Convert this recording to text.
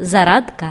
Зарадка.